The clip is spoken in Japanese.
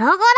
ゴロゴロ